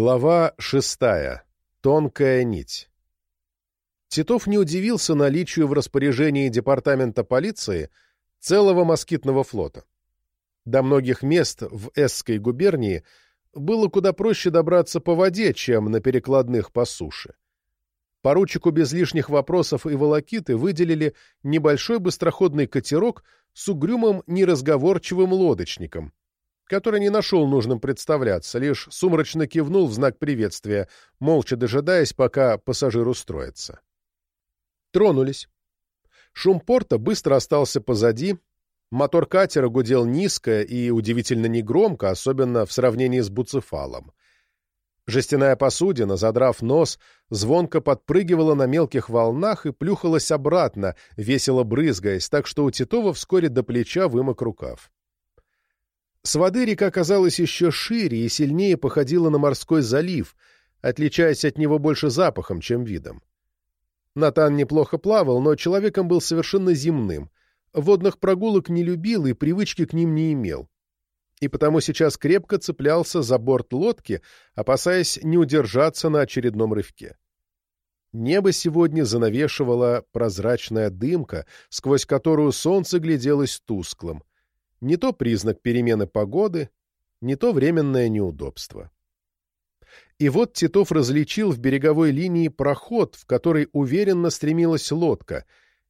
Глава шестая. Тонкая нить. Титов не удивился наличию в распоряжении департамента полиции целого москитного флота. До многих мест в Эсской губернии было куда проще добраться по воде, чем на перекладных по суше. Поручику без лишних вопросов и волокиты выделили небольшой быстроходный катерок с угрюмым неразговорчивым лодочником, который не нашел нужным представляться, лишь сумрачно кивнул в знак приветствия, молча дожидаясь, пока пассажир устроится. Тронулись. Шум порта быстро остался позади, мотор катера гудел низко и удивительно негромко, особенно в сравнении с буцефалом. Жестяная посудина, задрав нос, звонко подпрыгивала на мелких волнах и плюхалась обратно, весело брызгаясь, так что у Титова вскоре до плеча вымок рукав. С воды река казалась еще шире и сильнее походила на морской залив, отличаясь от него больше запахом, чем видом. Натан неплохо плавал, но человеком был совершенно земным. Водных прогулок не любил и привычки к ним не имел и потому сейчас крепко цеплялся за борт лодки, опасаясь не удержаться на очередном рывке. Небо сегодня занавешивала прозрачная дымка, сквозь которую солнце гляделось тусклым. Не то признак перемены погоды, не то временное неудобство. И вот Титов различил в береговой линии проход, в который уверенно стремилась лодка,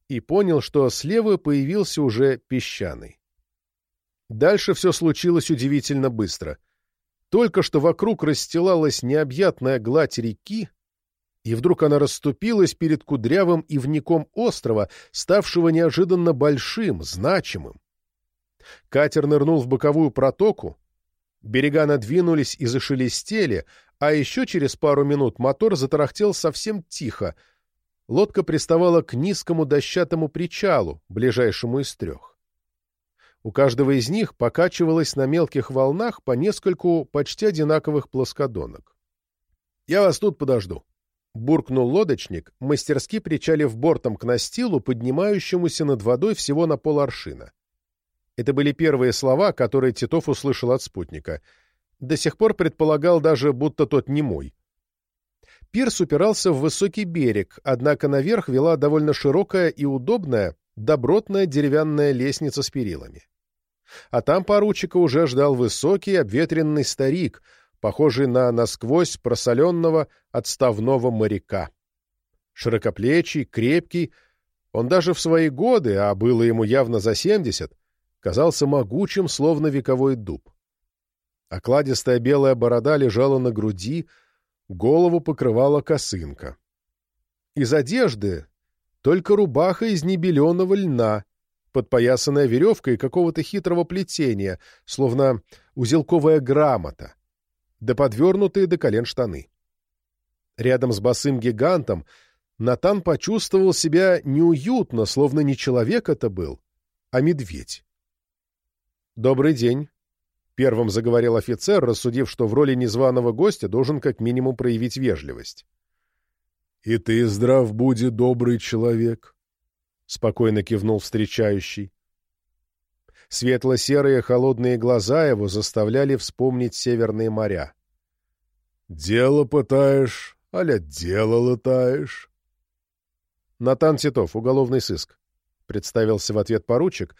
и понял, что слева появился уже песчаный. Дальше все случилось удивительно быстро. Только что вокруг расстилалась необъятная гладь реки, и вдруг она расступилась перед кудрявым ивником острова, ставшего неожиданно большим, значимым. Катер нырнул в боковую протоку, берега надвинулись и зашелестели, а еще через пару минут мотор затарахтел совсем тихо. Лодка приставала к низкому дощатому причалу, ближайшему из трех. У каждого из них покачивалось на мелких волнах по нескольку почти одинаковых плоскодонок. «Я вас тут подожду», — буркнул лодочник, мастерски причалив бортом к настилу, поднимающемуся над водой всего на поларшина. Это были первые слова, которые Титов услышал от спутника. До сих пор предполагал даже, будто тот не мой. Пирс упирался в высокий берег, однако наверх вела довольно широкая и удобная, добротная деревянная лестница с перилами. А там поручика уже ждал высокий обветренный старик, похожий на насквозь просоленного отставного моряка. Широкоплечий, крепкий, он даже в свои годы, а было ему явно за семьдесят, казался могучим, словно вековой дуб. Окладистая белая борода лежала на груди, голову покрывала косынка. Из одежды только рубаха из небеленого льна, подпоясанная веревкой какого-то хитрого плетения, словно узелковая грамота, да подвернутые до колен штаны. Рядом с босым гигантом Натан почувствовал себя неуютно, словно не человек это был, а медведь. «Добрый день», — первым заговорил офицер, рассудив, что в роли незваного гостя должен как минимум проявить вежливость. «И ты здрав буди, добрый человек», — спокойно кивнул встречающий. Светло-серые холодные глаза его заставляли вспомнить северные моря. «Дело пытаешь, аля дело летаешь?» «Натан Титов, уголовный сыск», — представился в ответ поручик,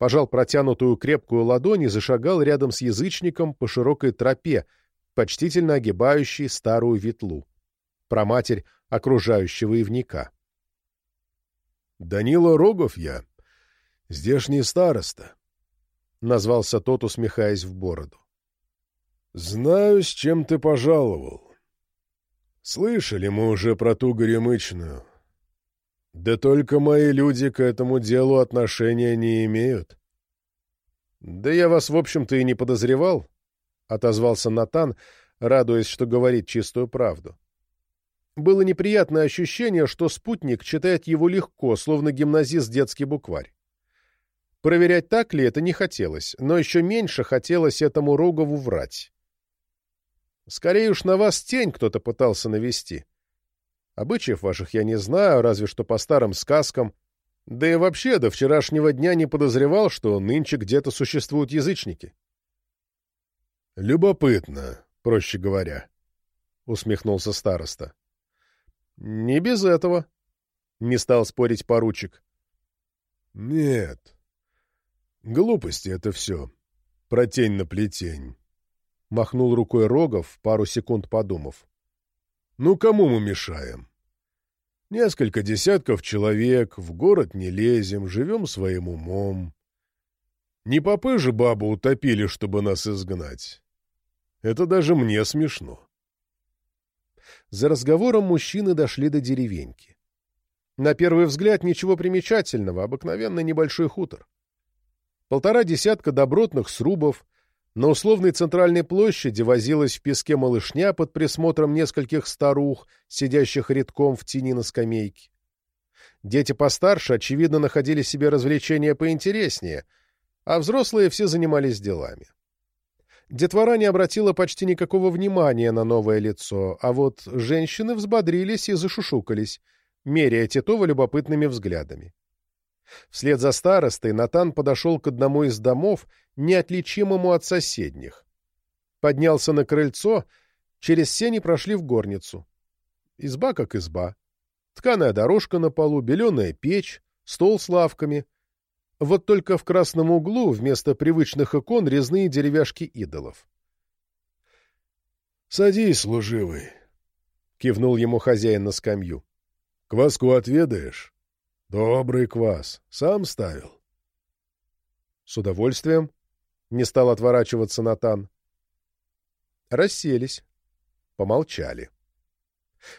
пожал протянутую крепкую ладонь и зашагал рядом с язычником по широкой тропе, почтительно огибающей старую ветлу. Проматерь окружающего ивника. «Данила Рогов я, здешний староста», — назвался тот, усмехаясь в бороду. «Знаю, с чем ты пожаловал. Слышали мы уже про ту горемычную. Да только мои люди к этому делу отношения не имеют». «Да я вас, в общем-то, и не подозревал», — отозвался Натан, радуясь, что говорит чистую правду. Было неприятное ощущение, что спутник читает его легко, словно гимназист детский букварь. Проверять, так ли это, не хотелось, но еще меньше хотелось этому Рогову врать. Скорее уж на вас тень кто-то пытался навести. Обычаев ваших я не знаю, разве что по старым сказкам. Да и вообще до вчерашнего дня не подозревал, что нынче где-то существуют язычники. Любопытно, проще говоря. усмехнулся староста. Не без этого, не стал спорить поручик. Нет. Глупости это все. Про тень на плетень. Махнул рукой Рогов, пару секунд подумав. Ну, кому мы мешаем? Несколько десятков человек, в город не лезем, живем своим умом. Не попы же бабу утопили, чтобы нас изгнать. Это даже мне смешно. За разговором мужчины дошли до деревеньки. На первый взгляд ничего примечательного, обыкновенный небольшой хутор. Полтора десятка добротных срубов, на условной центральной площади возилась в песке малышня под присмотром нескольких старух, сидящих редком в тени на скамейке. Дети постарше, очевидно, находили себе развлечения поинтереснее, а взрослые все занимались делами. Детвора не обратила почти никакого внимания на новое лицо, а вот женщины взбодрились и зашушукались, меряя Титова любопытными взглядами. Вслед за старостой Натан подошел к одному из домов, неотличимому от соседних. Поднялся на крыльцо, через сени прошли в горницу. Изба как изба. Тканая дорожка на полу, беленая печь, стол с лавками — вот только в красном углу вместо привычных икон резные деревяшки идолов. — Садись, служивый, — кивнул ему хозяин на скамью. — Кваску отведаешь? Добрый квас. Сам ставил. — С удовольствием. Не стал отворачиваться Натан. Расселись. Помолчали.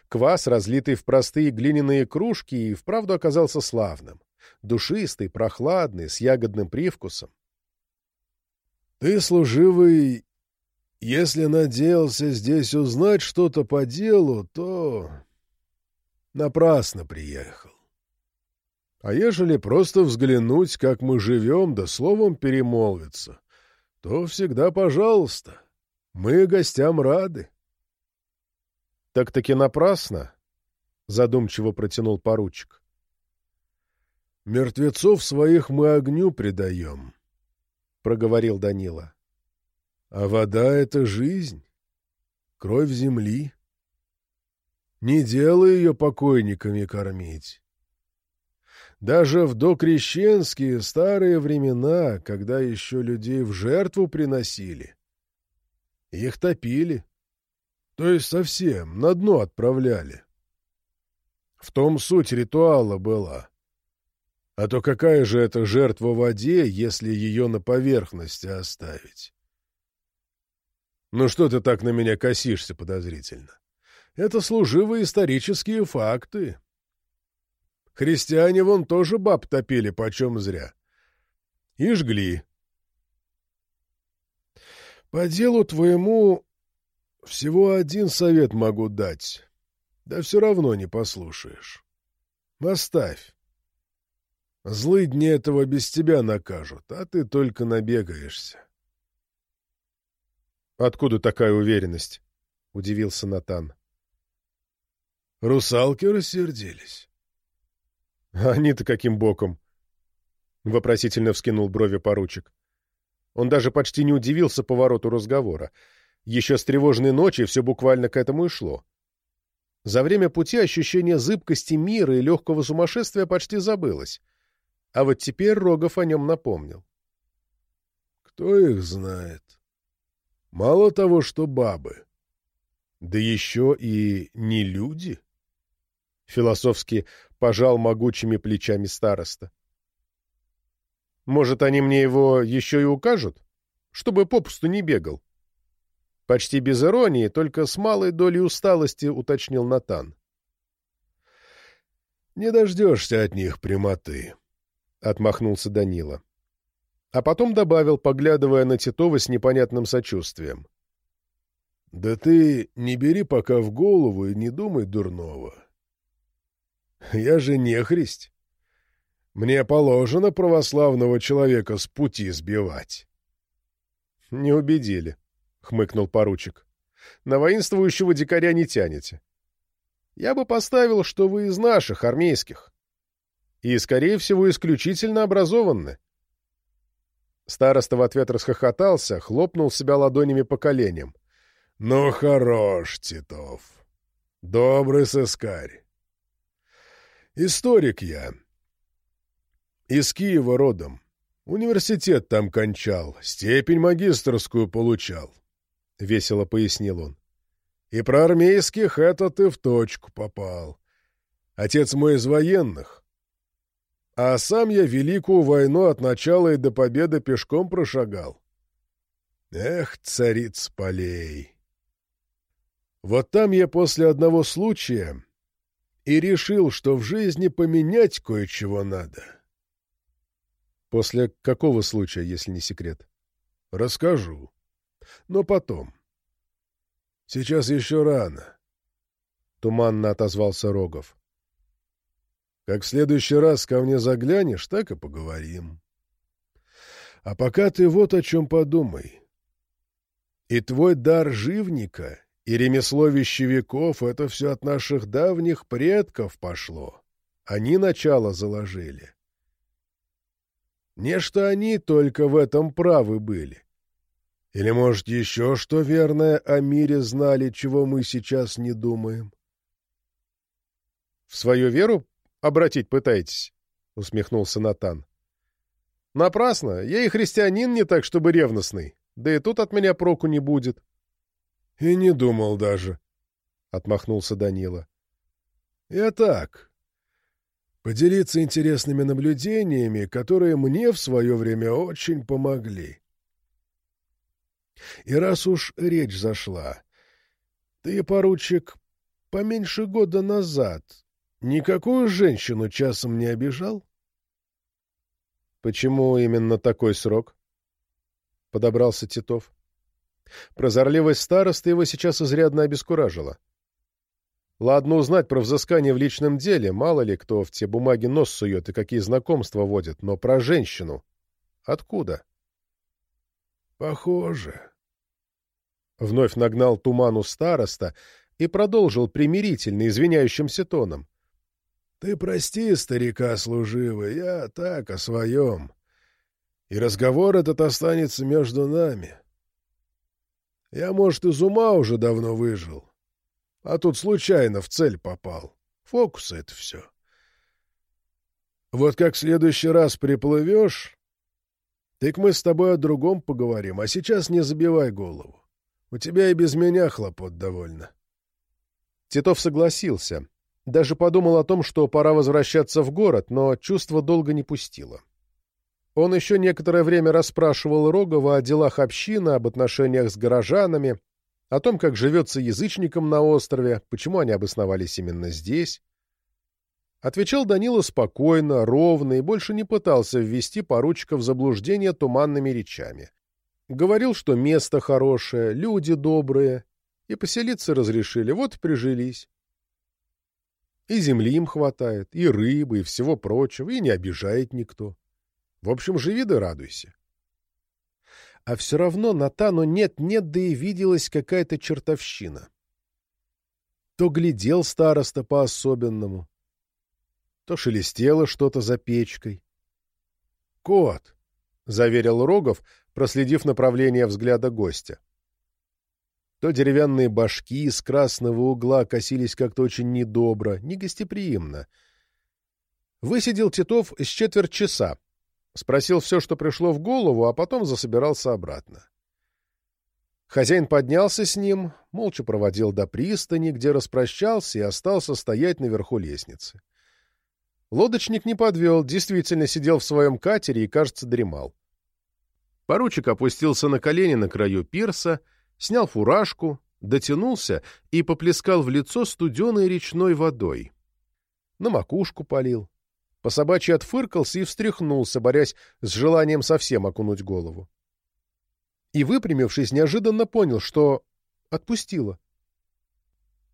Квас, разлитый в простые глиняные кружки, и вправду оказался славным душистый, прохладный, с ягодным привкусом. — Ты, служивый, если надеялся здесь узнать что-то по делу, то напрасно приехал. А ежели просто взглянуть, как мы живем, да словом перемолвиться, то всегда пожалуйста. Мы гостям рады. — Так-таки напрасно? — задумчиво протянул поручик. Мертвецов своих мы огню предаем, — проговорил Данила. А вода — это жизнь, кровь земли. Не делай ее покойниками кормить. Даже в докрещенские старые времена, когда еще людей в жертву приносили, их топили, то есть совсем на дно отправляли. В том суть ритуала была — а то какая же это жертва в воде, если ее на поверхности оставить? Ну что ты так на меня косишься подозрительно? Это служивые исторические факты. Христиане вон тоже баб топили почем зря. И жгли. По делу твоему всего один совет могу дать, да все равно не послушаешь. Оставь. Злые дни этого без тебя накажут, а ты только набегаешься. — Откуда такая уверенность? — удивился Натан. — Русалки рассердились. — Они-то каким боком? — вопросительно вскинул брови поручик. Он даже почти не удивился повороту разговора. Еще с тревожной ночи все буквально к этому и шло. За время пути ощущение зыбкости мира и легкого сумасшествия почти забылось. А вот теперь Рогов о нем напомнил. Кто их знает? Мало того, что бабы. Да еще и не люди. Философски пожал могучими плечами староста. Может, они мне его еще и укажут? Чтобы попусту не бегал. Почти без иронии, только с малой долей усталости уточнил Натан. Не дождешься от них прямоты. — отмахнулся Данила. А потом добавил, поглядывая на Титова с непонятным сочувствием. — Да ты не бери пока в голову и не думай дурного. Я же не христ. Мне положено православного человека с пути сбивать. — Не убедили, — хмыкнул поручик. — На воинствующего дикаря не тянете. Я бы поставил, что вы из наших, армейских и, скорее всего, исключительно образованны. Староста в ответ расхохотался, хлопнул себя ладонями по коленям. Ну, хорош, Титов. Добрый сыскарь. Историк я. Из Киева родом. Университет там кончал, степень магистрскую получал. Весело пояснил он. И про армейских это ты в точку попал. Отец мой из военных. А сам я великую войну от начала и до победы пешком прошагал. Эх, цариц полей! Вот там я после одного случая и решил, что в жизни поменять кое-чего надо. После какого случая, если не секрет? Расскажу. Но потом. Сейчас еще рано. Туманно отозвался Рогов. Как в следующий раз ко мне заглянешь, так и поговорим. А пока ты вот о чем подумай. И твой дар живника, и ремесло вещевиков — это все от наших давних предков пошло. Они начало заложили. Не что они только в этом правы были. Или, может, еще что верное о мире знали, чего мы сейчас не думаем? — В свою веру обратить пытаетесь? — усмехнулся Натан. — Напрасно. Я и христианин не так, чтобы ревностный. Да и тут от меня проку не будет. — И не думал даже, — отмахнулся Данила. — Я так. Поделиться интересными наблюдениями, которые мне в свое время очень помогли. И раз уж речь зашла, ты, поручик, поменьше года назад никакую женщину часом не обижал? — Почему именно такой срок? — подобрался Титов. Прозорливость старосты его сейчас изрядно обескуражила. Ладно узнать про взыскание в личном деле, мало ли кто в те бумаги нос сует и какие знакомства водит, но про женщину. Откуда? — Похоже. Вновь нагнал туману староста и продолжил примирительно, извиняющимся тоном. — Ты прости, старика служивый, я так, о своем. И разговор этот останется между нами. Я, может, из ума уже давно выжил, а тут случайно в цель попал. Фокус это все. Вот как в следующий раз приплывешь, так мы с тобой о другом поговорим, а сейчас не забивай голову. У тебя и без меня хлопот довольно. Титов согласился. Даже подумал о том, что пора возвращаться в город, но чувство долго не пустило. Он еще некоторое время расспрашивал Рогова о делах общины, об отношениях с горожанами, о том, как живется язычникам на острове, почему они обосновались именно здесь. Отвечал Данила спокойно, ровно и больше не пытался ввести поручика в заблуждение туманными речами. Говорил, что место хорошее, люди добрые, и поселиться разрешили, вот прижились. И земли им хватает, и рыбы, и всего прочего, и не обижает никто. В общем, живи да радуйся. А все равно Натану нет-нет, да и виделась какая-то чертовщина. То глядел староста по-особенному, то шелестело что-то за печкой. — Кот! — заверил Рогов, проследив направление взгляда гостя. То деревянные башки из красного угла косились как-то очень недобро, негостеприимно. Высидел Титов с четверть часа, спросил все, что пришло в голову, а потом засобирался обратно. Хозяин поднялся с ним, молча проводил до пристани, где распрощался и остался стоять наверху лестницы. Лодочник не подвел, действительно сидел в своем катере и, кажется, дремал. Поручик опустился на колени на краю пирса, снял фуражку, дотянулся и поплескал в лицо студеной речной водой. На макушку полил. По собачьи отфыркался и встряхнулся, борясь с желанием совсем окунуть голову. И, выпрямившись, неожиданно понял, что отпустило.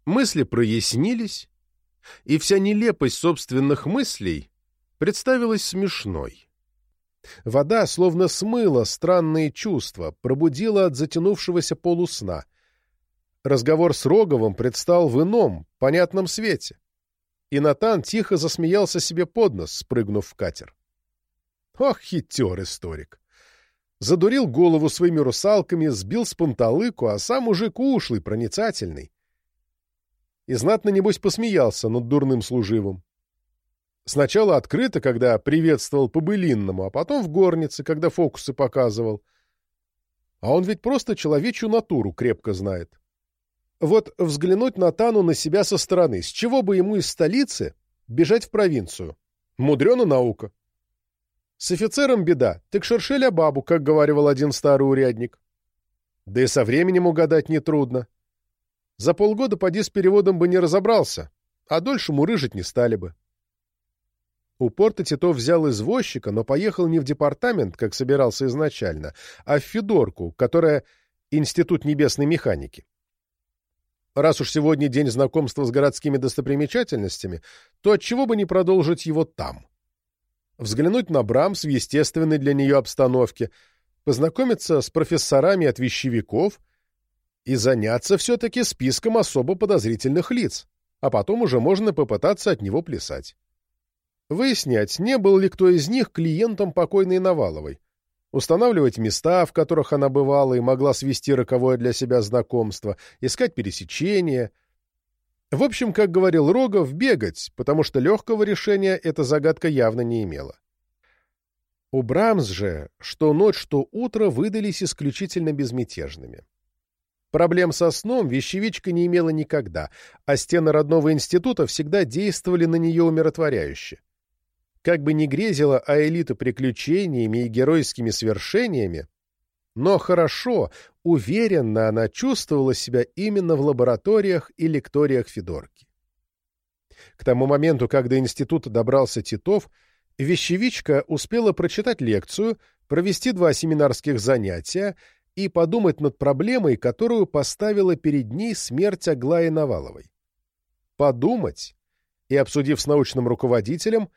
Мысли прояснились, и вся нелепость собственных мыслей представилась смешной. Вода словно смыла странные чувства, пробудила от затянувшегося полусна. Разговор с Роговым предстал в ином, понятном свете. И Натан тихо засмеялся себе под нос, спрыгнув в катер. Ох, хитер историк! Задурил голову своими русалками, сбил с панталыку, а сам мужик ушлый, проницательный. И знатно, небось, посмеялся над дурным служивым. Сначала открыто, когда приветствовал по-былинному, а потом в горнице, когда фокусы показывал. А он ведь просто человечью натуру крепко знает. Вот взглянуть на Тану на себя со стороны, с чего бы ему из столицы бежать в провинцию? Мудрена наука. С офицером беда, так шершеля бабу, как говаривал один старый урядник. Да и со временем угадать нетрудно. За полгода поди с переводом бы не разобрался, а дольше мурыжить не стали бы. У порта Титов взял извозчика, но поехал не в департамент, как собирался изначально, а в Федорку, которая Институт небесной механики. Раз уж сегодня день знакомства с городскими достопримечательностями, то отчего бы не продолжить его там? Взглянуть на Брамс в естественной для нее обстановке, познакомиться с профессорами от вещевиков и заняться все-таки списком особо подозрительных лиц, а потом уже можно попытаться от него плясать. Выяснять, не был ли кто из них клиентом покойной Наваловой. Устанавливать места, в которых она бывала и могла свести роковое для себя знакомство, искать пересечения. В общем, как говорил Рогов, бегать, потому что легкого решения эта загадка явно не имела. У Брамс же, что ночь, что утро выдались исключительно безмятежными. Проблем со сном вещевичка не имела никогда, а стены родного института всегда действовали на нее умиротворяюще. Как бы ни грезила Аэлита приключениями и геройскими свершениями, но хорошо, уверенно она чувствовала себя именно в лабораториях и лекториях Федорки. К тому моменту, когда до института добрался Титов, вещевичка успела прочитать лекцию, провести два семинарских занятия и подумать над проблемой, которую поставила перед ней смерть Аглаи Наваловой. Подумать и, обсудив с научным руководителем,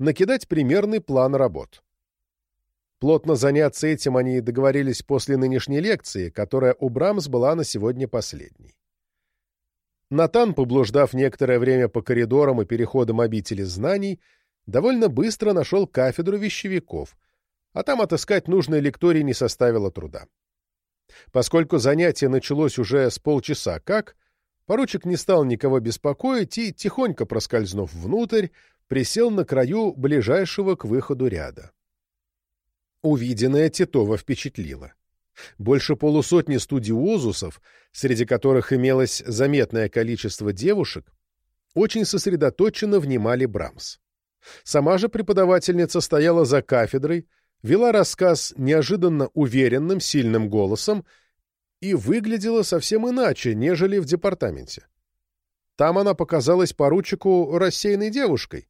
накидать примерный план работ. Плотно заняться этим они договорились после нынешней лекции, которая у Брамс была на сегодня последней. Натан, поблуждав некоторое время по коридорам и переходам обители знаний, довольно быстро нашел кафедру вещевиков, а там отыскать нужный лекторий не составило труда. Поскольку занятие началось уже с полчаса как, поручик не стал никого беспокоить и, тихонько проскользнув внутрь, присел на краю ближайшего к выходу ряда. Увиденное Титова впечатлило. Больше полусотни студиозусов, среди которых имелось заметное количество девушек, очень сосредоточенно внимали Брамс. Сама же преподавательница стояла за кафедрой, вела рассказ неожиданно уверенным, сильным голосом и выглядела совсем иначе, нежели в департаменте. Там она показалась поручику рассеянной девушкой,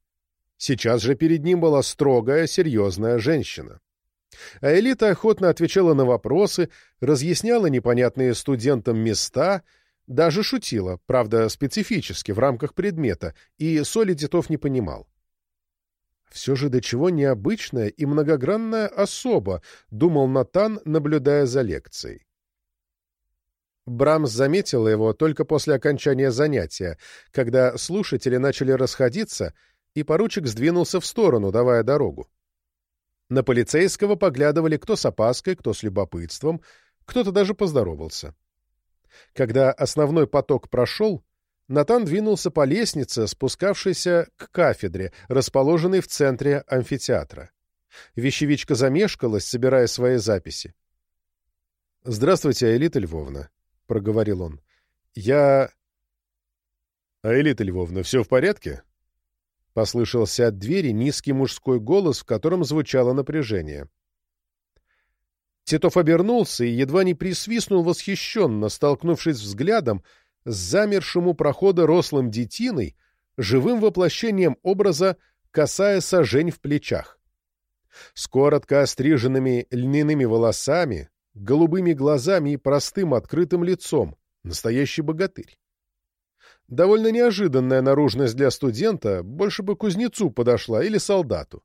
Сейчас же перед ним была строгая, серьезная женщина. А элита охотно отвечала на вопросы, разъясняла непонятные студентам места, даже шутила, правда, специфически, в рамках предмета, и Соли Титов не понимал. Все же до чего необычная и многогранная особа, думал Натан, наблюдая за лекцией. Брамс заметила его только после окончания занятия, когда слушатели начали расходиться — и поручик сдвинулся в сторону, давая дорогу. На полицейского поглядывали кто с опаской, кто с любопытством, кто-то даже поздоровался. Когда основной поток прошел, Натан двинулся по лестнице, спускавшейся к кафедре, расположенной в центре амфитеатра. Вещевичка замешкалась, собирая свои записи. — Здравствуйте, Аэлита Львовна, — проговорил он. — Я... — Аэлита Львовна, все в порядке? — послышался от двери низкий мужской голос, в котором звучало напряжение. Титов обернулся и едва не присвистнул восхищенно, столкнувшись взглядом с замершим у прохода рослым детиной, живым воплощением образа косая сажень в плечах. С коротко остриженными льняными волосами, голубыми глазами и простым открытым лицом, настоящий богатырь. Довольно неожиданная наружность для студента, больше бы кузнецу подошла или солдату.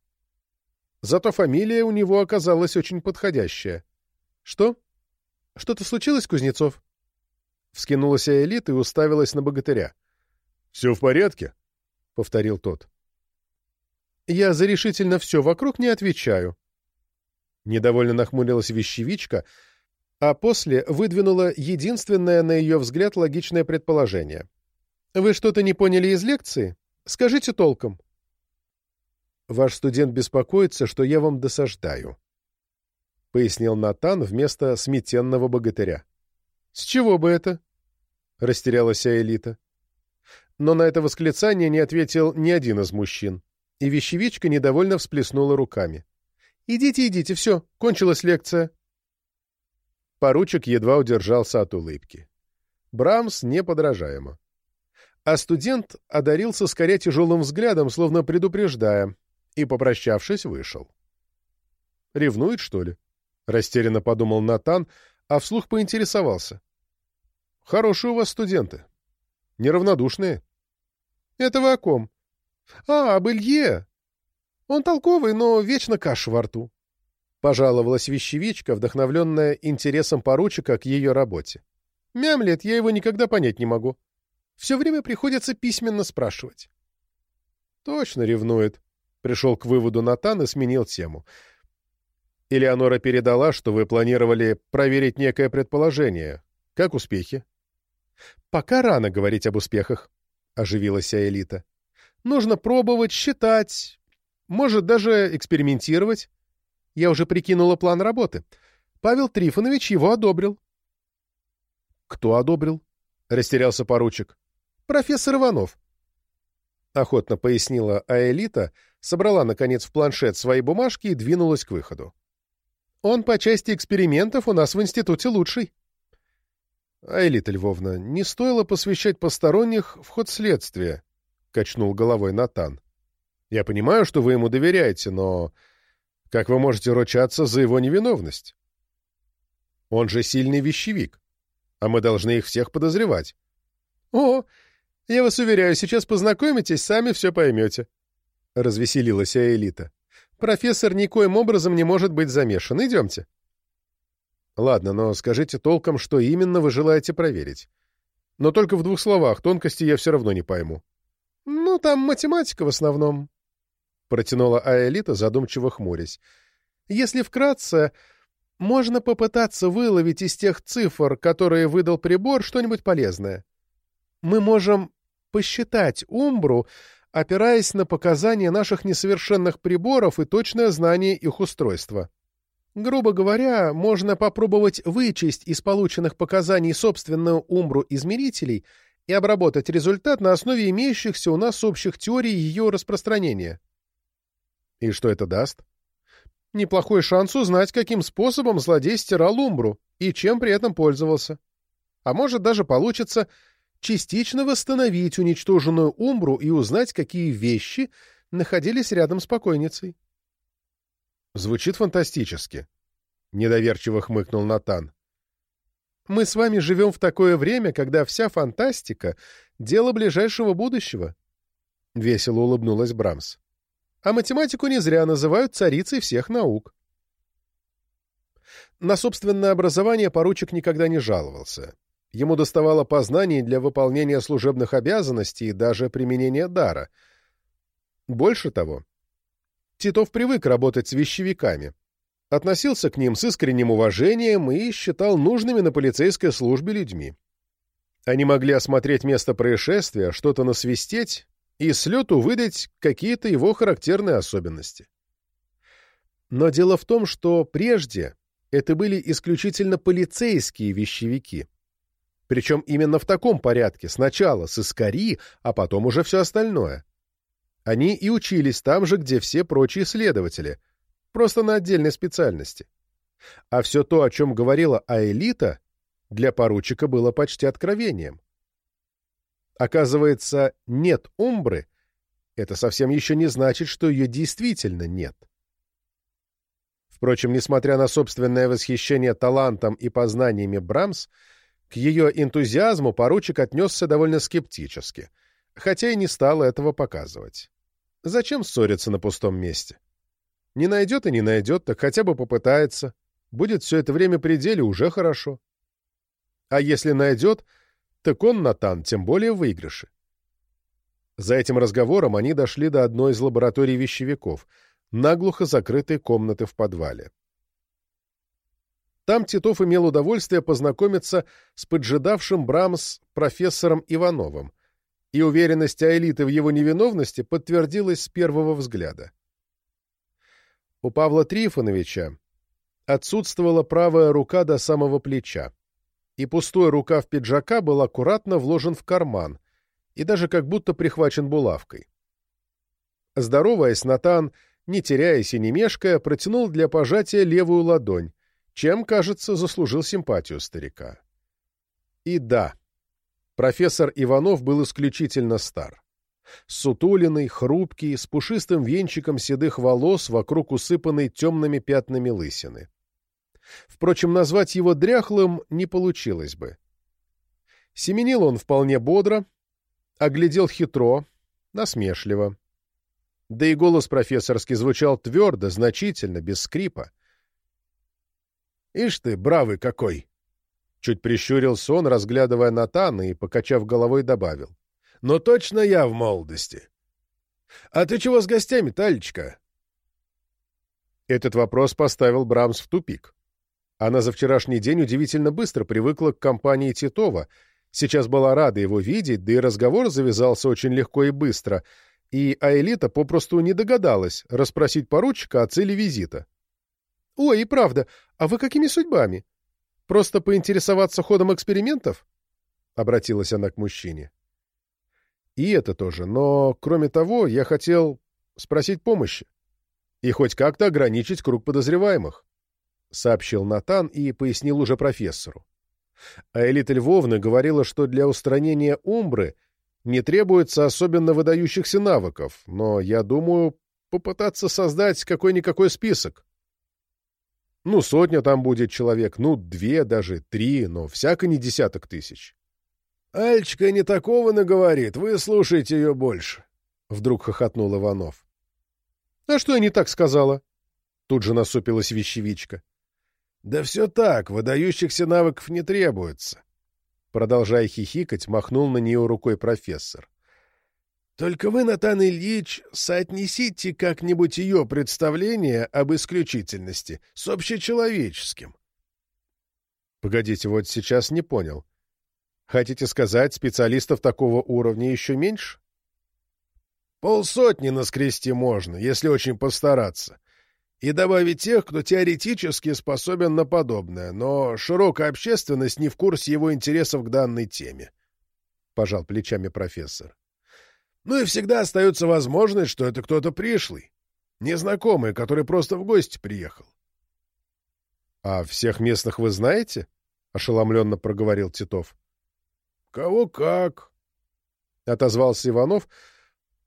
Зато фамилия у него оказалась очень подходящая. — Что? Что-то случилось, Кузнецов? Вскинулась Элит и уставилась на богатыря. — Все в порядке? — повторил тот. — Я за решительно все вокруг не отвечаю. Недовольно нахмурилась вещевичка, а после выдвинула единственное, на ее взгляд, логичное предположение. «Вы что-то не поняли из лекции? Скажите толком». «Ваш студент беспокоится, что я вам досаждаю», — пояснил Натан вместо сметенного богатыря. «С чего бы это?» — растерялась Аэлита. Но на это восклицание не ответил ни один из мужчин, и вещевичка недовольно всплеснула руками. «Идите, идите, все, кончилась лекция». Поручик едва удержался от улыбки. Брамс неподражаемо. А студент одарился скорее тяжелым взглядом, словно предупреждая, и, попрощавшись, вышел. «Ревнует, что ли?» — растерянно подумал Натан, а вслух поинтересовался. «Хорошие у вас студенты. Неравнодушные». «Это вы о ком?» «А, об Илье. Он толковый, но вечно каша во рту. Пожаловалась вещевичка, вдохновленная интересом поручика к ее работе. Мямлет, я его никогда понять не могу. Все время приходится письменно спрашивать. Точно ревнует. Пришел к выводу Натан и сменил тему. Элеонора передала, что вы планировали проверить некое предположение. Как успехи? Пока рано говорить об успехах, оживилась Аэлита. Нужно пробовать, считать, может, даже экспериментировать. Я уже прикинула план работы. Павел Трифонович его одобрил. — Кто одобрил? — растерялся поручик. — Профессор Иванов. Охотно пояснила Аэлита, собрала, наконец, в планшет свои бумажки и двинулась к выходу. Он по части экспериментов у нас в институте лучший. Аэлита Львовна, не стоило посвящать посторонних в ход следствия, — качнул головой Натан. Я понимаю, что вы ему доверяете, но как вы можете ручаться за его невиновность? Он же сильный вещевик, а мы должны их всех подозревать. — О, я вас уверяю, сейчас познакомитесь, сами все поймете, — развеселилась Аэлита. — Профессор никоим образом не может быть замешан. Идемте. — Ладно, но скажите толком, что именно вы желаете проверить. Но только в двух словах, тонкости я все равно не пойму. — Ну, там математика в основном, — протянула Аэлита, задумчиво хмурясь. «Если вкратце, можно попытаться выловить из тех цифр, которые выдал прибор, что-нибудь полезное. Мы можем посчитать умбру, опираясь на показания наших несовершенных приборов и точное знание их устройства. Грубо говоря, можно попробовать вычесть из полученных показаний собственную умбру измерителей и обработать результат на основе имеющихся у нас общих теорий ее распространения. И что это даст? Неплохой шанс узнать, каким способом злодей стирал Умбру и чем при этом пользовался. А может, даже получится частично восстановить уничтоженную Умбру и узнать, какие вещи находились рядом с покойницей. Звучит фантастически. Недоверчиво хмыкнул Натан. Мы с вами живем в такое время, когда вся фантастика — дело ближайшего будущего. Весело улыбнулась Брамс а математику не зря называют царицей всех наук. На собственное образование поручик никогда не жаловался. Ему доставало познаний для выполнения служебных обязанностей и даже применения дара. Больше того, Титов привык работать с вещевиками, относился к ним с искренним уважением и считал нужными на полицейской службе людьми. Они могли осмотреть место происшествия, что-то насвистеть и с лету выдать какие-то его характерные особенности. Но дело в том, что прежде это были исключительно полицейские вещевики. Причем именно в таком порядке, сначала с искари, а потом уже все остальное. Они и учились там же, где все прочие следователи, просто на отдельной специальности. А все то, о чем говорила Аэлита, для поручика было почти откровением. Оказывается, нет умбры — это совсем еще не значит, что ее действительно нет. Впрочем, несмотря на собственное восхищение талантом и познаниями Брамс, ее энтузиазму поручик отнесся довольно скептически, хотя и не стал этого показывать. Зачем ссориться на пустом месте? Не найдет и не найдет, так хотя бы попытается. Будет все это время при деле уже хорошо. А если найдет — так он, Натан, тем более в выигрыше. За этим разговором они дошли до одной из лабораторий вещевиков, наглухо закрытой комнаты в подвале. Там Титов имел удовольствие познакомиться с поджидавшим Брамс профессором Ивановым, и уверенность Аэлиты в его невиновности подтвердилась с первого взгляда. У Павла Трифоновича отсутствовала правая рука до самого плеча, и пустой рукав пиджака был аккуратно вложен в карман и даже как будто прихвачен булавкой. Здороваясь, Натан, не теряясь и не мешкая, протянул для пожатия левую ладонь, чем, кажется, заслужил симпатию старика. И да, Профессор Иванов был исключительно стар. Сутулиный, хрупкий, с пушистым венчиком седых волос вокруг усыпанной темными пятнами лысины. Впрочем, назвать его дряхлым не получилось бы. Семенил он вполне бодро, оглядел хитро, насмешливо. Да и голос профессорский звучал твердо, значительно, без скрипа. — Ишь ты, бравый какой! Чуть прищурился он, разглядывая Натана, и, покачав головой, добавил. «Но точно я в молодости. А ты чего с гостями, Талечка?» Этот вопрос поставил Брамс в тупик. Она за вчерашний день удивительно быстро привыкла к компании Титова, сейчас была рада его видеть, да и разговор завязался очень легко и быстро, и Аэлита попросту не догадалась расспросить поручика о цели визита. «Ой, и правда, а вы какими судьбами? Просто поинтересоваться ходом экспериментов?» — обратилась она к мужчине. «И это тоже, но, кроме того, я хотел спросить помощи и хоть как-то ограничить круг подозреваемых», — сообщил Натан и пояснил уже профессору. А Элита Львовна говорила, что для устранения Умбры не требуется особенно выдающихся навыков, но, я думаю, попытаться создать какой-никакой список. Ну, сотня там будет человек, ну, две, даже три, но всяко не десяток тысяч. — Альчика не такого наговорит, вы слушайте ее больше, — вдруг хохотнул Иванов. — А что я не так сказала? Тут же насупилась вещевичка. — Да все так, выдающихся навыков не требуется. Продолжая хихикать, махнул на нее рукой профессор. Только вы, Натан Ильич, соотнесите как-нибудь ее представление об исключительности с общечеловеческим. Погодите, вот сейчас не понял. Хотите сказать, специалистов такого уровня еще меньше? Полсотни наскрести можно, если очень постараться. И добавить тех, кто теоретически способен на подобное, но широкая общественность не в курсе его интересов к данной теме. Пожал плечами профессор. Ну и всегда остается возможность, что это кто-то пришлый, незнакомый, который просто в гости приехал. — А всех местных вы знаете? — ошеломленно проговорил Титов. — Кого как? — отозвался Иванов,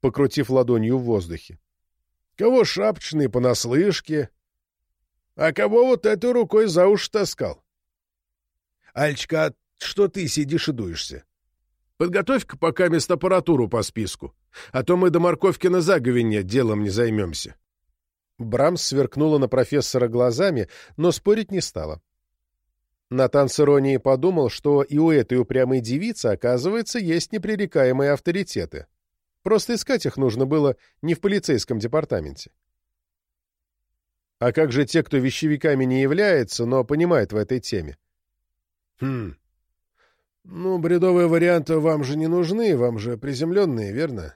покрутив ладонью в воздухе. — Кого шапочные понаслышке, а кого вот этой рукой за уши таскал. — Альчка, что ты сидишь и дуешься? Подготовь-ка пока мест аппаратуру по списку, а то мы до морковки на заговенье делом не займемся. Брамс сверкнула на профессора глазами, но спорить не стала. Натан с иронией подумал, что и у этой упрямой девицы, оказывается, есть непререкаемые авторитеты. Просто искать их нужно было не в полицейском департаменте. А как же те, кто вещевиками не является, но понимает в этой теме? Хм, ну, бредовые варианты вам же не нужны, вам же приземленные, верно?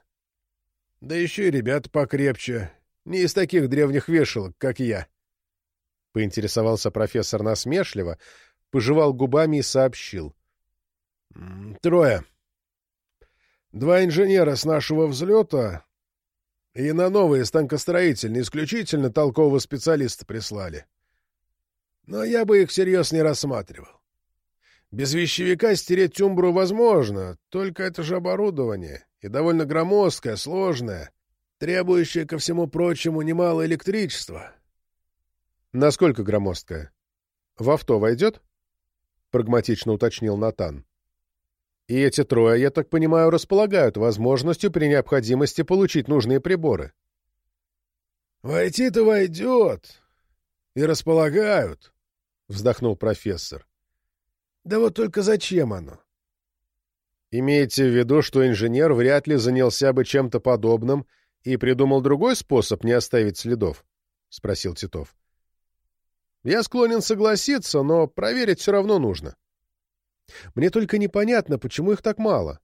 Да еще и ребята покрепче, не из таких древних вешалок, как я. Поинтересовался профессор насмешливо, пожевал губами и сообщил. Трое. Два инженера с нашего взлета и на новые станкостроительные исключительно толкового специалиста прислали. Но я бы их всерьез не рассматривал. Без вещевика стереть тюмбру возможно, только это же оборудование, и довольно громоздкое, сложное, требующее, ко всему прочему, немало электричества. — Насколько громоздкое? В авто войдет? — прагматично уточнил Натан. — И эти трое, я так понимаю, располагают возможностью при необходимости получить нужные приборы. — Войти-то войдет. И располагают, — вздохнул профессор. Да вот только зачем оно? Имеете в виду, что инженер вряд ли занялся бы чем-то подобным и придумал другой способ не оставить следов? — спросил Титов. Я склонен согласиться, но проверить все равно нужно. Мне только непонятно, почему их так мало.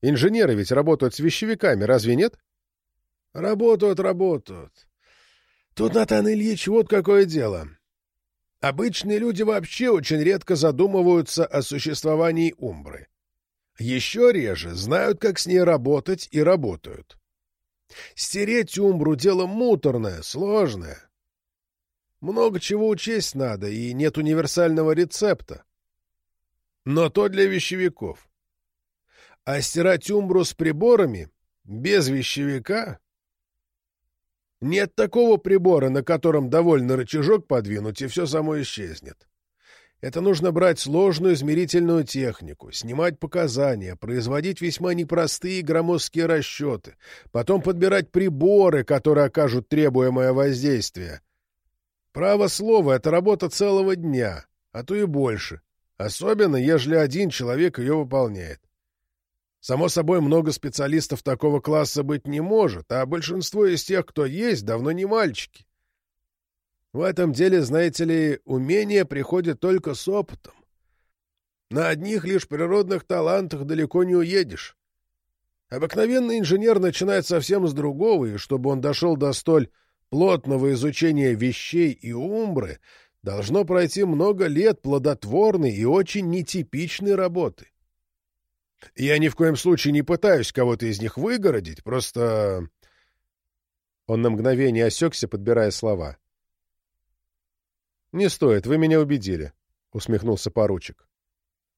Инженеры ведь работают с вещевиками, разве нет? Работают, работают. Тут, Натан Ильич, вот какое дело. Обычные люди вообще очень редко задумываются о существовании Умбры. Еще реже знают, как с ней работать, и работают. Стереть Умбру — дело муторное, сложное. Много чего учесть надо, и нет универсального рецепта. Но то для вещевиков. А стирать Умбру с приборами, без вещевика... Нет такого прибора, на котором довольно рычажок подвинуть, и все само исчезнет. Это нужно брать сложную измерительную технику, снимать показания, производить весьма непростые громоздкие расчеты, потом подбирать приборы, которые окажут требуемое воздействие. Право слово — это работа целого дня, а то и больше, особенно ежели один человек ее выполняет. Само собой, много специалистов такого класса быть не может, а большинство из тех, кто есть, давно не мальчики. В этом деле, знаете ли, умение приходит только с опытом. На одних лишь природных талантах далеко не уедешь. Обыкновенный инженер начинает совсем с другого, и чтобы он дошел до столь плотного изучения вещей и умбры, должно пройти много лет плодотворной и очень нетипичной работы. Я ни в коем случае не пытаюсь кого-то из них выгородить, просто... Он на мгновение осекся, подбирая слова. «Не стоит, вы меня убедили», — усмехнулся поручик.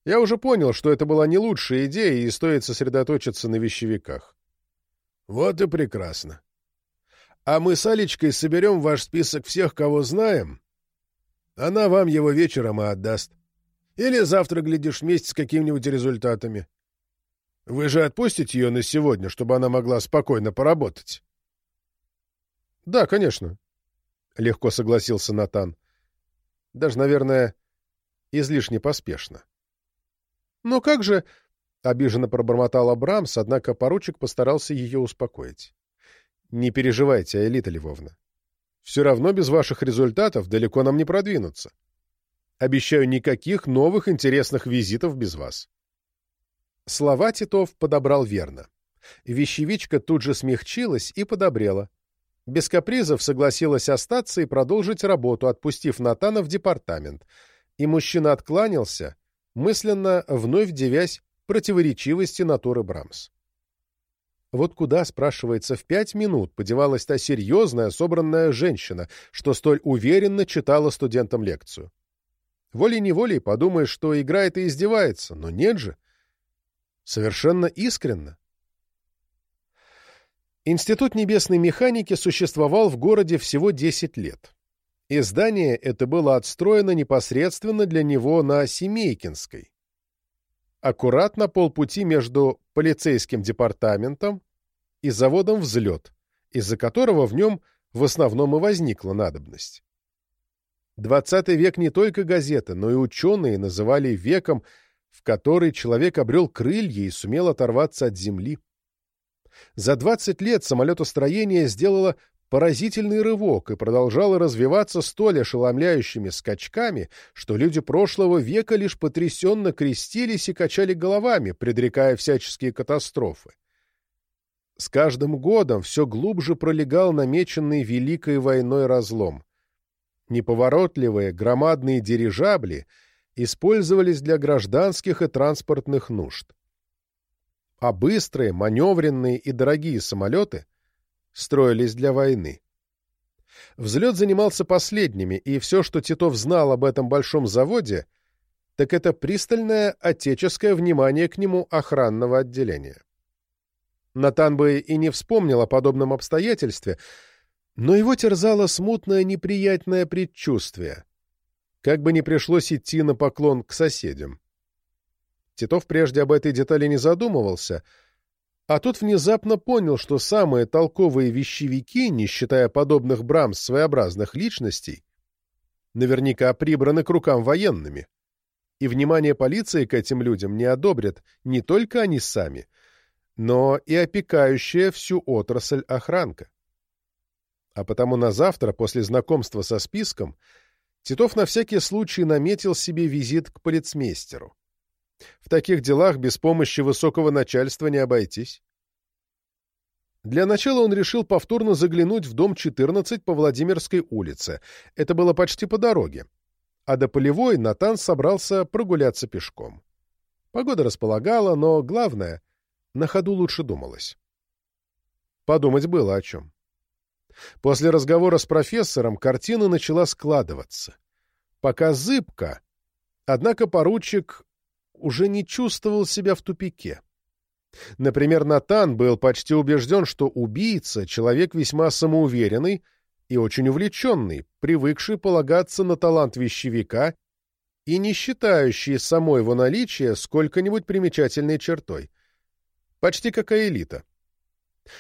«Я уже понял, что это была не лучшая идея, и стоит сосредоточиться на вещевиках». «Вот и прекрасно. А мы с Алечкой соберем ваш список всех, кого знаем. Она вам его вечером и отдаст. Или завтра, глядишь, вместе с какими-нибудь результатами. Вы же отпустите ее на сегодня, чтобы она могла спокойно поработать?» «Да, конечно», — легко согласился Натан даже, наверное, излишне поспешно. «Но как же...» — обиженно пробормотал Абрамс, однако поручик постарался ее успокоить. «Не переживайте, Аэлита Львовна. Все равно без ваших результатов далеко нам не продвинуться. Обещаю никаких новых интересных визитов без вас». Слова Титов подобрал верно. Вещевичка тут же смягчилась и подобрела без капризов согласилась остаться и продолжить работу, отпустив Натана в департамент. И мужчина откланялся, мысленно вновь девясь противоречивости натуры Брамс. Вот куда, спрашивается, в пять минут подевалась та серьезная, собранная женщина, что столь уверенно читала студентам лекцию. Волей-неволей подумаешь, что играет и издевается, но нет же. Совершенно искренно. Институт небесной механики существовал в городе всего 10 лет. И здание это было отстроено непосредственно для него на Семейкинской. Аккуратно полпути между полицейским департаментом и заводом «Взлет», из-за которого в нем в основном и возникла надобность. Двадцатый век не только газеты, но и ученые называли веком, в который человек обрел крылья и сумел оторваться от земли. За 20 лет самолетостроение сделало поразительный рывок и продолжало развиваться столь ошеломляющими скачками, что люди прошлого века лишь потрясенно крестились и качали головами, предрекая всяческие катастрофы. С каждым годом все глубже пролегал намеченный Великой войной разлом. Неповоротливые громадные дирижабли использовались для гражданских и транспортных нужд а быстрые, маневренные и дорогие самолеты строились для войны. Взлет занимался последними, и все, что Титов знал об этом большом заводе, так это пристальное отеческое внимание к нему охранного отделения. Натан бы и не вспомнил о подобном обстоятельстве, но его терзало смутное неприятное предчувствие. Как бы ни пришлось идти на поклон к соседям. Титов прежде об этой детали не задумывался, а тут внезапно понял, что самые толковые вещевики, не считая подобных Брамс своеобразных личностей, наверняка прибраны к рукам военными. И внимание полиции к этим людям не одобрят не только они сами, но и опекающая всю отрасль охранка. А потому на завтра, после знакомства со списком, Титов на всякий случай наметил себе визит к полицмейстеру. В таких делах без помощи высокого начальства не обойтись. Для начала он решил повторно заглянуть в дом 14 по Владимирской улице. Это было почти по дороге. А до Полевой Натан собрался прогуляться пешком. Погода располагала, но, главное, на ходу лучше думалось. Подумать было о чем. После разговора с профессором картина начала складываться. Пока зыбко, однако поручик уже не чувствовал себя в тупике. Например, Натан был почти убежден, что убийца — человек весьма самоуверенный и очень увлеченный, привыкший полагаться на талант вещевика и не считающий само его наличие сколько-нибудь примечательной чертой. Почти как элита.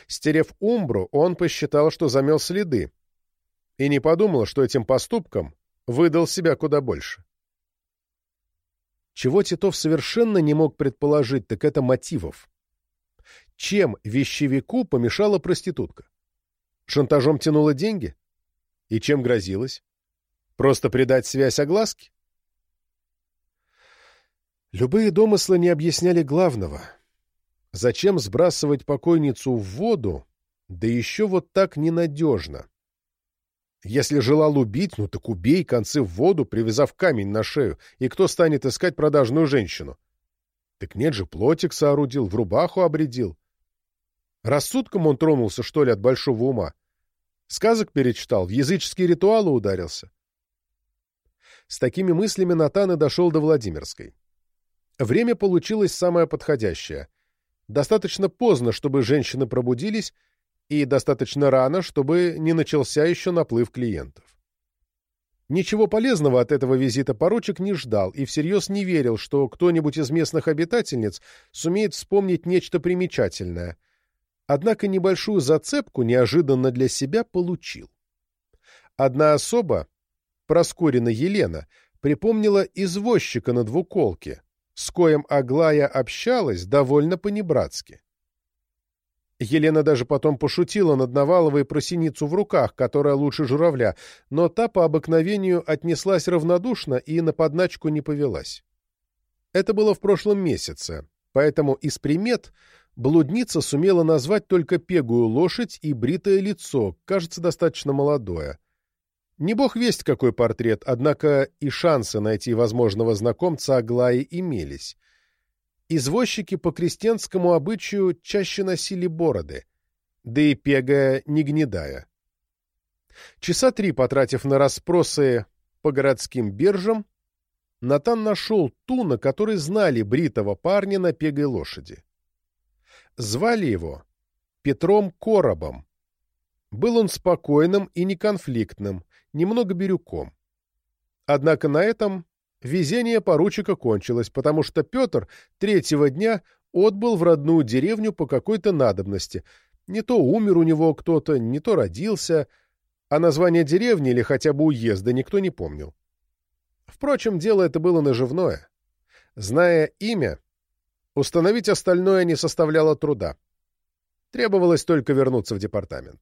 Стерев Умбру, он посчитал, что замел следы, и не подумал, что этим поступком выдал себя куда больше. Чего Титов совершенно не мог предположить, так это мотивов. Чем вещевику помешала проститутка? Шантажом тянула деньги? И чем грозилась? Просто придать связь огласке? Любые домыслы не объясняли главного. Зачем сбрасывать покойницу в воду, да еще вот так ненадежно? Если желал убить, ну так убей концы в воду, привязав камень на шею, и кто станет искать продажную женщину? Так нет же, плотик соорудил, в рубаху обредил. Рассудком он тронулся, что ли, от большого ума? Сказок перечитал, в языческие ритуалы ударился. С такими мыслями Натан и дошел до Владимирской. Время получилось самое подходящее. Достаточно поздно, чтобы женщины пробудились, и достаточно рано, чтобы не начался еще наплыв клиентов. Ничего полезного от этого визита поручик не ждал и всерьез не верил, что кто-нибудь из местных обитательниц сумеет вспомнить нечто примечательное, Однако небольшую зацепку неожиданно для себя получил. Одна особа, Проскурина Елена, припомнила извозчика на двуколке, с коем Аглая общалась довольно понебратски. Елена даже потом пошутила над Наваловой про синицу в руках, которая лучше журавля, но та по обыкновению отнеслась равнодушно и на подначку не повелась. Это было в прошлом месяце, поэтому из примет блудница сумела назвать только пегую лошадь и бритое лицо, кажется, достаточно молодое. Не бог весть какой портрет, однако и шансы найти возможного знакомца Аглаи имелись. Извозчики по крестьянскому обычаю чаще носили бороды, да и пегая не гнедая. Часа три потратив на расспросы по городским биржам, Натан нашел ту, на которой знали бритого парня на пегой лошади. Звали его Петром Коробом. Был он спокойным и неконфликтным, немного бирюком. Однако на этом везение поручика кончилось, потому что Петр третьего дня отбыл в родную деревню по какой-то надобности. Не то умер у него кто-то, не то родился, а название деревни или хотя бы уезда никто не помнил. Впрочем, дело это было наживное. Зная имя, Установить остальное не составляло труда. Требовалось только вернуться в департамент.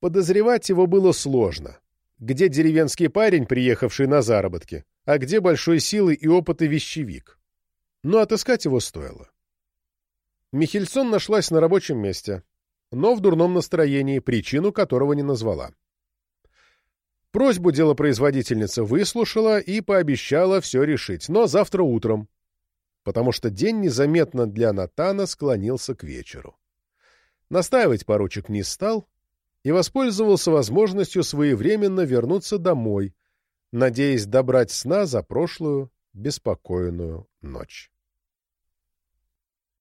Подозревать его было сложно. Где деревенский парень, приехавший на заработки, а где большой силы и опыта вещевик. Но отыскать его стоило. Михельсон нашлась на рабочем месте, но в дурном настроении, причину которого не назвала. Просьбу делопроизводительница выслушала и пообещала все решить, но завтра утром, потому что день незаметно для Натана склонился к вечеру. Настаивать поручик не стал и воспользовался возможностью своевременно вернуться домой, надеясь добрать сна за прошлую беспокойную ночь.